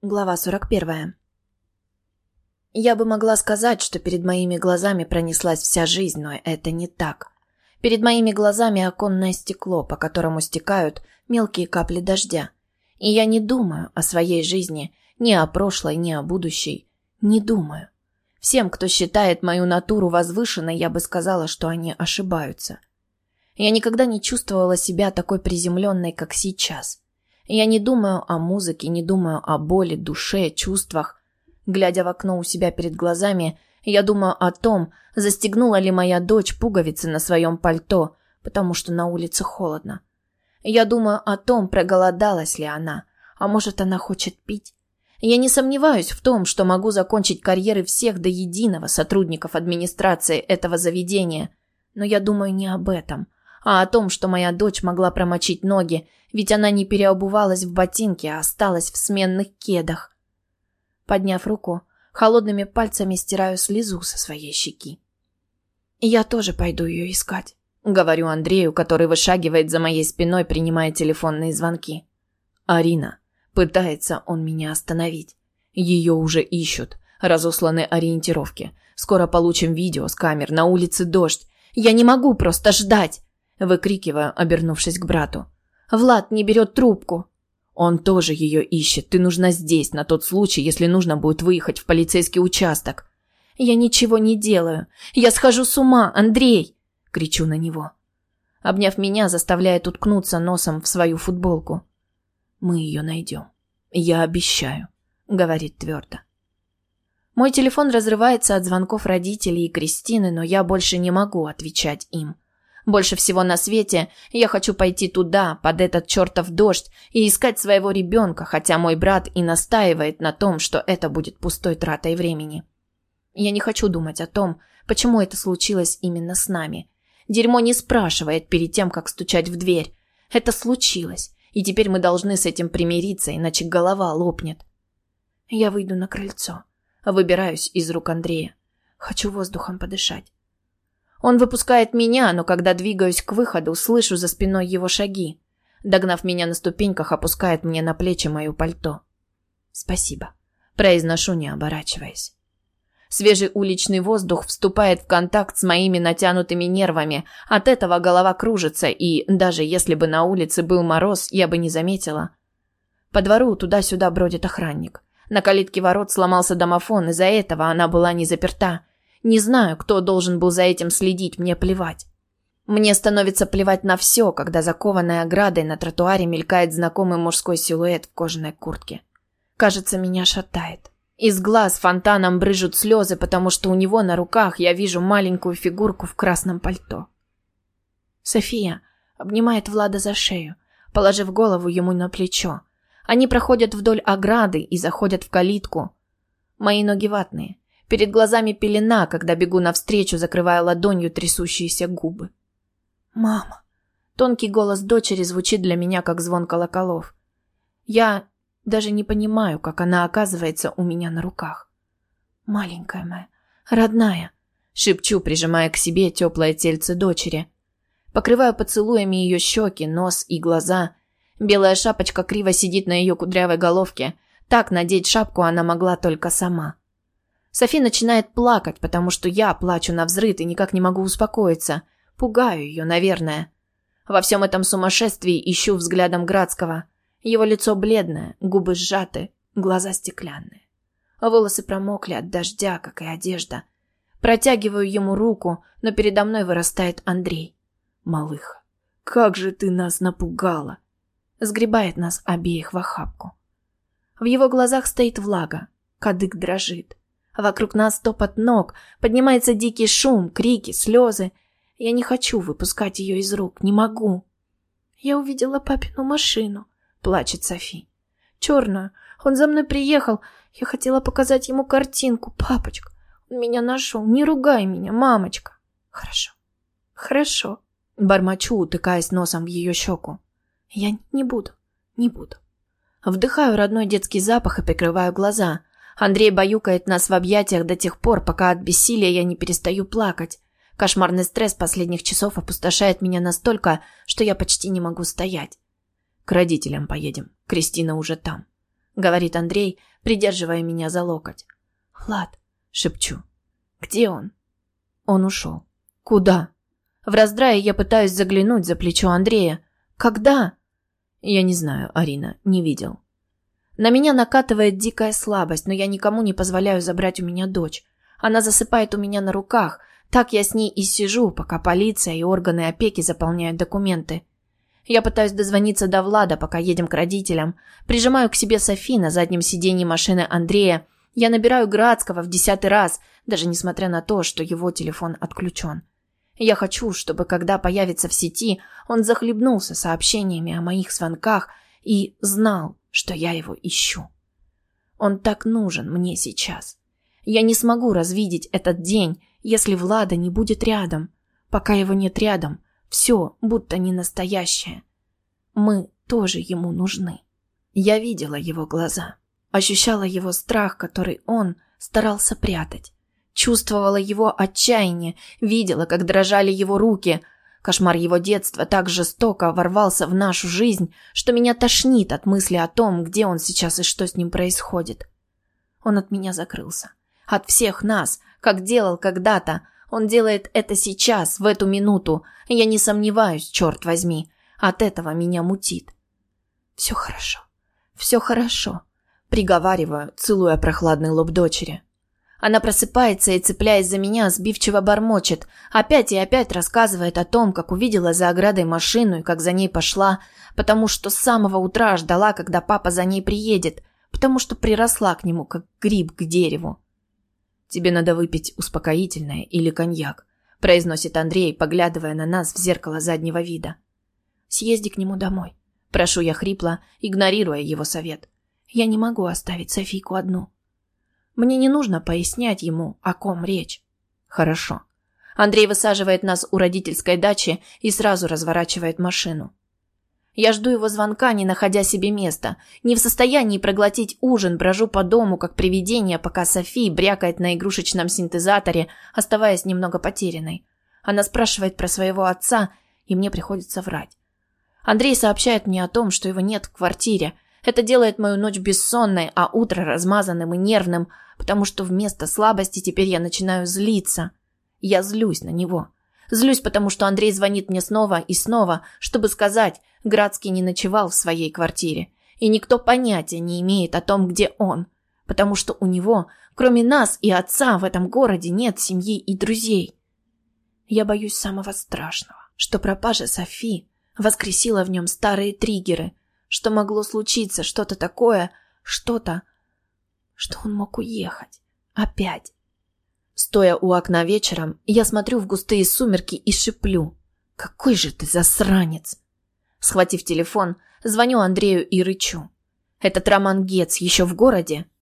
Глава 41. Я бы могла сказать, что перед моими глазами пронеслась вся жизнь, но это не так. Перед моими глазами оконное стекло, по которому стекают мелкие капли дождя. И я не думаю о своей жизни, ни о прошлой, ни о будущей. Не думаю. Всем, кто считает мою натуру возвышенной, я бы сказала, что они ошибаются. Я никогда не чувствовала себя такой приземленной, как сейчас. Я не думаю о музыке, не думаю о боли, душе, чувствах. Глядя в окно у себя перед глазами, я думаю о том, застегнула ли моя дочь пуговицы на своем пальто, потому что на улице холодно. Я думаю о том, проголодалась ли она, а может, она хочет пить. Я не сомневаюсь в том, что могу закончить карьеры всех до единого сотрудников администрации этого заведения, но я думаю не об этом – а о том, что моя дочь могла промочить ноги, ведь она не переобувалась в ботинки, а осталась в сменных кедах. Подняв руку, холодными пальцами стираю слезу со своей щеки. «Я тоже пойду ее искать», — говорю Андрею, который вышагивает за моей спиной, принимая телефонные звонки. «Арина». Пытается он меня остановить. Ее уже ищут. Разосланы ориентировки. Скоро получим видео с камер. На улице дождь. Я не могу просто ждать. Выкрикиваю, обернувшись к брату. «Влад не берет трубку!» «Он тоже ее ищет. Ты нужна здесь, на тот случай, если нужно будет выехать в полицейский участок». «Я ничего не делаю. Я схожу с ума, Андрей!» Кричу на него. Обняв меня, заставляет уткнуться носом в свою футболку. «Мы ее найдем. Я обещаю», — говорит твердо. Мой телефон разрывается от звонков родителей и Кристины, но я больше не могу отвечать им. Больше всего на свете я хочу пойти туда, под этот чертов дождь, и искать своего ребенка, хотя мой брат и настаивает на том, что это будет пустой тратой времени. Я не хочу думать о том, почему это случилось именно с нами. Дерьмо не спрашивает перед тем, как стучать в дверь. Это случилось, и теперь мы должны с этим примириться, иначе голова лопнет. Я выйду на крыльцо. Выбираюсь из рук Андрея. Хочу воздухом подышать. Он выпускает меня, но когда двигаюсь к выходу, слышу за спиной его шаги. Догнав меня на ступеньках, опускает мне на плечи мое пальто. «Спасибо», – произношу, не оборачиваясь. Свежий уличный воздух вступает в контакт с моими натянутыми нервами. От этого голова кружится, и даже если бы на улице был мороз, я бы не заметила. По двору туда-сюда бродит охранник. На калитке ворот сломался домофон, из-за этого она была не заперта. Не знаю, кто должен был за этим следить, мне плевать. Мне становится плевать на все, когда закованной оградой на тротуаре мелькает знакомый мужской силуэт в кожаной куртке. Кажется, меня шатает. Из глаз фонтаном брыжут слезы, потому что у него на руках я вижу маленькую фигурку в красном пальто. София обнимает Влада за шею, положив голову ему на плечо. Они проходят вдоль ограды и заходят в калитку. Мои ноги ватные. Перед глазами пелена, когда бегу навстречу, закрывая ладонью трясущиеся губы. «Мама!» Тонкий голос дочери звучит для меня, как звон колоколов. Я даже не понимаю, как она оказывается у меня на руках. «Маленькая моя, родная!» Шепчу, прижимая к себе теплое тельце дочери. Покрываю поцелуями ее щеки, нос и глаза. Белая шапочка криво сидит на ее кудрявой головке. Так надеть шапку она могла только сама. Софи начинает плакать, потому что я плачу на взрыд и никак не могу успокоиться. Пугаю ее, наверное. Во всем этом сумасшествии ищу взглядом Градского. Его лицо бледное, губы сжаты, глаза стеклянные. Волосы промокли от дождя, как и одежда. Протягиваю ему руку, но передо мной вырастает Андрей. Малыха, как же ты нас напугала! Сгребает нас обеих в охапку. В его глазах стоит влага, кадык дрожит. Вокруг нас топот ног, поднимается дикий шум, крики, слезы. Я не хочу выпускать ее из рук, не могу. Я увидела папину машину, плачет Софи. Черную. Он за мной приехал. Я хотела показать ему картинку. Папочка, он меня нашел. Не ругай меня, мамочка. Хорошо. Хорошо. Бормочу, утыкаясь носом в ее щеку. Я не буду. Не буду. Вдыхаю родной детский запах и прикрываю глаза. Андрей баюкает нас в объятиях до тех пор, пока от бессилия я не перестаю плакать. Кошмарный стресс последних часов опустошает меня настолько, что я почти не могу стоять. К родителям поедем. Кристина уже там. говорит Андрей, придерживая меня за локоть. «Влад», — шепчу. «Где он?» Он ушел. «Куда?» В раздрае я пытаюсь заглянуть за плечо Андрея. «Когда?» Я не знаю, Арина, не видел. На меня накатывает дикая слабость, но я никому не позволяю забрать у меня дочь. Она засыпает у меня на руках. Так я с ней и сижу, пока полиция и органы опеки заполняют документы. Я пытаюсь дозвониться до Влада, пока едем к родителям. Прижимаю к себе Софи на заднем сиденье машины Андрея. Я набираю Градского в десятый раз, даже несмотря на то, что его телефон отключен. Я хочу, чтобы, когда появится в сети, он захлебнулся сообщениями о моих звонках и знал, что я его ищу. Он так нужен мне сейчас. Я не смогу развидеть этот день, если Влада не будет рядом. Пока его нет рядом, все будто не настоящее. Мы тоже ему нужны. Я видела его глаза, ощущала его страх, который он старался прятать. Чувствовала его отчаяние, видела, как дрожали его руки – Кошмар его детства так жестоко ворвался в нашу жизнь, что меня тошнит от мысли о том, где он сейчас и что с ним происходит. Он от меня закрылся. От всех нас, как делал когда-то. Он делает это сейчас, в эту минуту. Я не сомневаюсь, черт возьми. От этого меня мутит. Все хорошо. Все хорошо. Приговариваю, целуя прохладный лоб дочери. Она просыпается и, цепляясь за меня, сбивчиво бормочет. Опять и опять рассказывает о том, как увидела за оградой машину и как за ней пошла, потому что с самого утра ждала, когда папа за ней приедет, потому что приросла к нему, как гриб к дереву. «Тебе надо выпить успокоительное или коньяк», – произносит Андрей, поглядывая на нас в зеркало заднего вида. «Съезди к нему домой», – прошу я хрипло, игнорируя его совет. «Я не могу оставить Софийку одну». Мне не нужно пояснять ему, о ком речь. Хорошо. Андрей высаживает нас у родительской дачи и сразу разворачивает машину. Я жду его звонка, не находя себе места. Не в состоянии проглотить ужин, брожу по дому, как привидение, пока Софи брякает на игрушечном синтезаторе, оставаясь немного потерянной. Она спрашивает про своего отца, и мне приходится врать. Андрей сообщает мне о том, что его нет в квартире. Это делает мою ночь бессонной, а утро размазанным и нервным – потому что вместо слабости теперь я начинаю злиться. Я злюсь на него. Злюсь, потому что Андрей звонит мне снова и снова, чтобы сказать, Градский не ночевал в своей квартире, и никто понятия не имеет о том, где он, потому что у него, кроме нас и отца, в этом городе нет семьи и друзей. Я боюсь самого страшного, что пропажа Софи воскресила в нем старые триггеры, что могло случиться что-то такое, что-то, что он мог уехать. Опять. Стоя у окна вечером, я смотрю в густые сумерки и шиплю. «Какой же ты засранец!» Схватив телефон, звоню Андрею и рычу. «Этот Роман Гец еще в городе?»